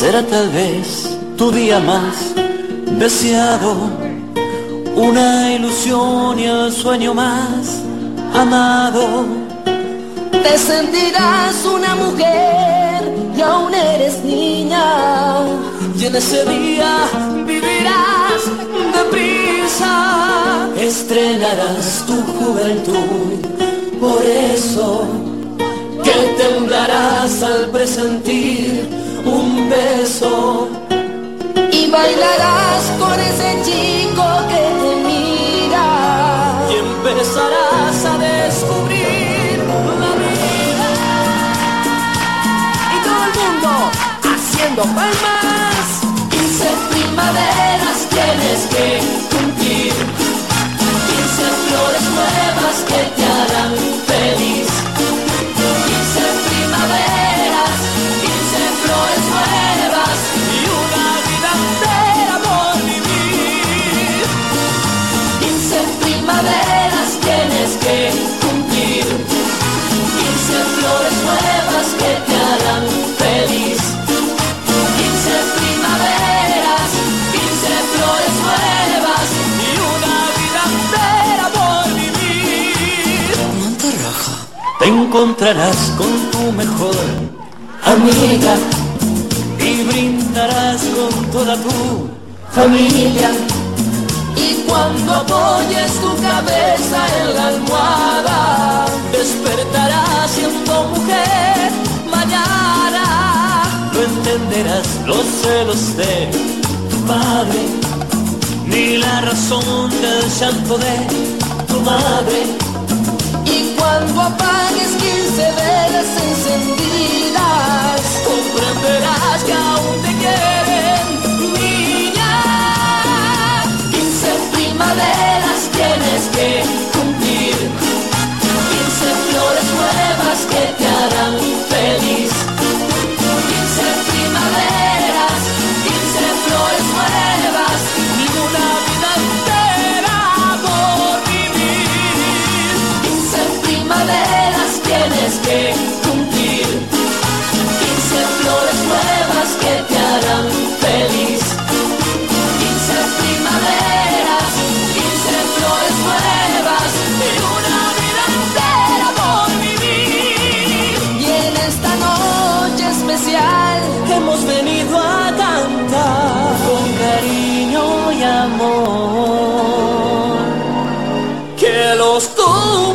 será tal vez tu día más deseado, una ilusión y el sueño más amado. Te sentirás una mujer y aún eres niña. Y en ese día vivirás deprisa. Estrenarás tu juventud. Por eso que temblarás al presentir palmas. 15 primaveras tienes que encontrarás con tu mejor amiga y brindarás con toda tu familia. Y cuando apoyes tu cabeza en la almohada, Despertarás siendo mujer mañana. No entenderás los celos de tu padre, ni la razón del llanto de tu madre. Quando apagues que se amor. Que los cumpla